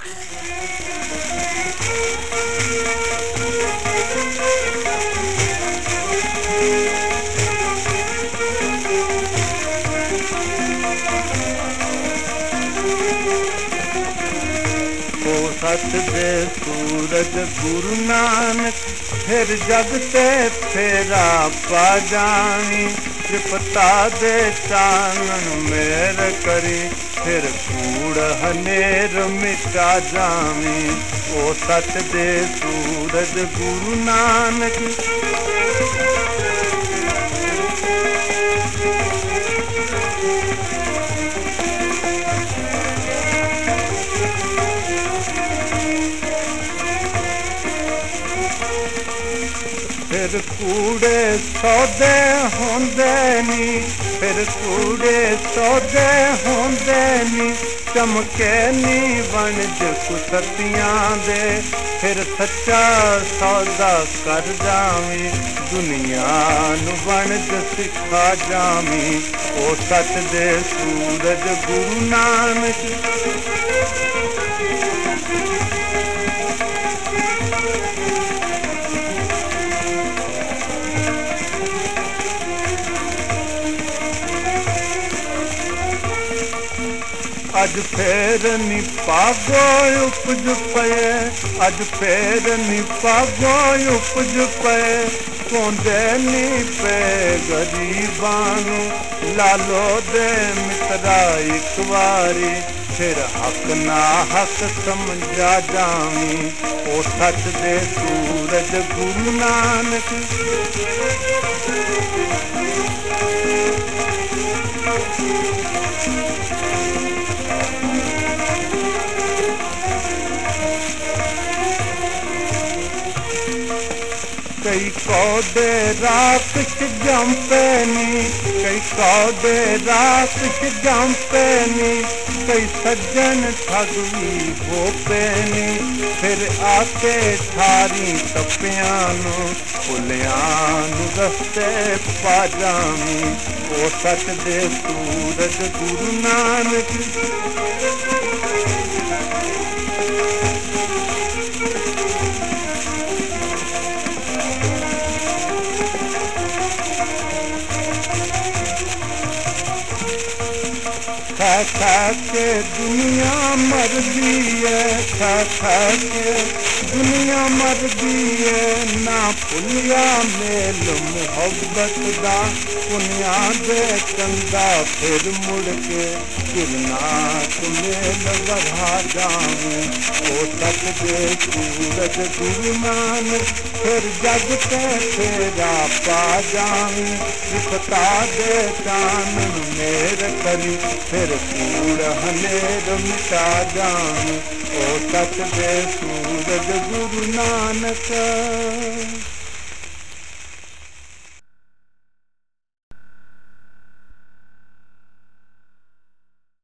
ਉਹ ਸੱਚ ਦੇ ਸੂਰਜ ਗੁਰੂ ਨਾਨਕ ਫਿਰ ਜਗ ਤੇ ਫੇਰਾ ਪਾ ਜਾਣੀ। ਤ੍ਰਿਪਤਾ ਦੇ ਚਾਨਣ ਮੇਰ ਕਰੀ, ਫਿਰ ਕੂੜ ਹਨੇਰ ਮਿਟਾ ਜਾਵੀ। ਉਹ ਸੱਚ ਦੇ ਸੂਰਜ ਗੁਰੂ ਨਾਨਕ। ਫਿਰ ਕੂੜੇ ਸੌਦੇ ਹੁੰਦੇ ਨੀ, ਫਿਰ ਕੂੜੇ ਸੌਦੇ ਹੁੰਦੇ ਨੀ। ਚਮਕੇ ਨੀ ਵਣਜ ਕੁਸਤੀਆਂ ਦੇ, ਫਿਰ ਸੱਚਾ ਸੌਦਾ ਕਰ ਜਾਵੀਂ। ਦੁਨੀਆ ਨੂੰ ਵਣਜ ਸਿਖਾ ਜਾਵੀਂ। ਉਹ ਸੱਚ ਦੇ ਸੂਰਜ ਗੁਰੂ ਨਾਨਕ। ਅੱਜ ਫੇਰ ਨੀ ਪਾਗੋ ਉਪਜ ਪਏ। ਅੱਜ ਫੇਰ ਨੀ ਪਾਗੋ ਉਪਜ ਪਏ। ਕੋਂਦੇ ਨੀ ਪਏ ਗਰੀਬਾਂ ਨੂੰ। ਲਾਲੋ ਦੇ ਮਿੱਤਰਾ ਇੱਕ ਵਾਰੀ, ਫਿਰ ਹੱਕ ਨਾ ਹੱਕ ਸਮਝਾ ਜਾਵੀਂ। ਉਹ ਸੱਚ ਦੇ ਸੂਰਜ Guru Nanak. Kai kode raakish jampani kai kode raakish jampani kai sajjan thagvi ho pani ਫਿਰ ਆਕੇ ਠਾਰੀ ਟੱਪਿਆਂ ਨੂੰ ਭੁੱਲਿਆਂ ਨੂੰ ਰਸਤੇ ਪਾ ਜਾਵੀਂ ਉਹ ਸੱਚ ਦੇ ਸੂਰਜ ਗੁਰੂ ਨਾਨਕ ਖਾ ਖਾ ਕੇ ਦੁਨੀਆ ਮਰਦੀ ਐ ਖਾ ਖਾ ਕੇ ਦੁਨੀਆ ਮਰਦੀ ਐ ਨਾ ਭੁੱਲਿਆ ਮੇਲ ਮੁਹੱਬਤ ਦਾ, ਪੁਨਿਆ ਦੇ ਕੰਦਾ ਫਿਰ ਮੁੜ ਕੇ ਕਿਰਨਾ ਮੇਲ ਵਰਾ ਜਾਵੇਂ। ਉਹ ਤੱਕ ਦੇ ਸੂਰਜ ਗੁਰਮਾਨ ਫਿਰ ਜਗ ਤੇ ਤੇਰਾ ਪਾ ਜਾਵੇਂ। ਸਿਫਤਾ ਦੇ ਚਾਨਣ ਮੇਰ ਕਲੀ ਫਿਰ पूर हले ओ ओते सूरज गुरु नानक।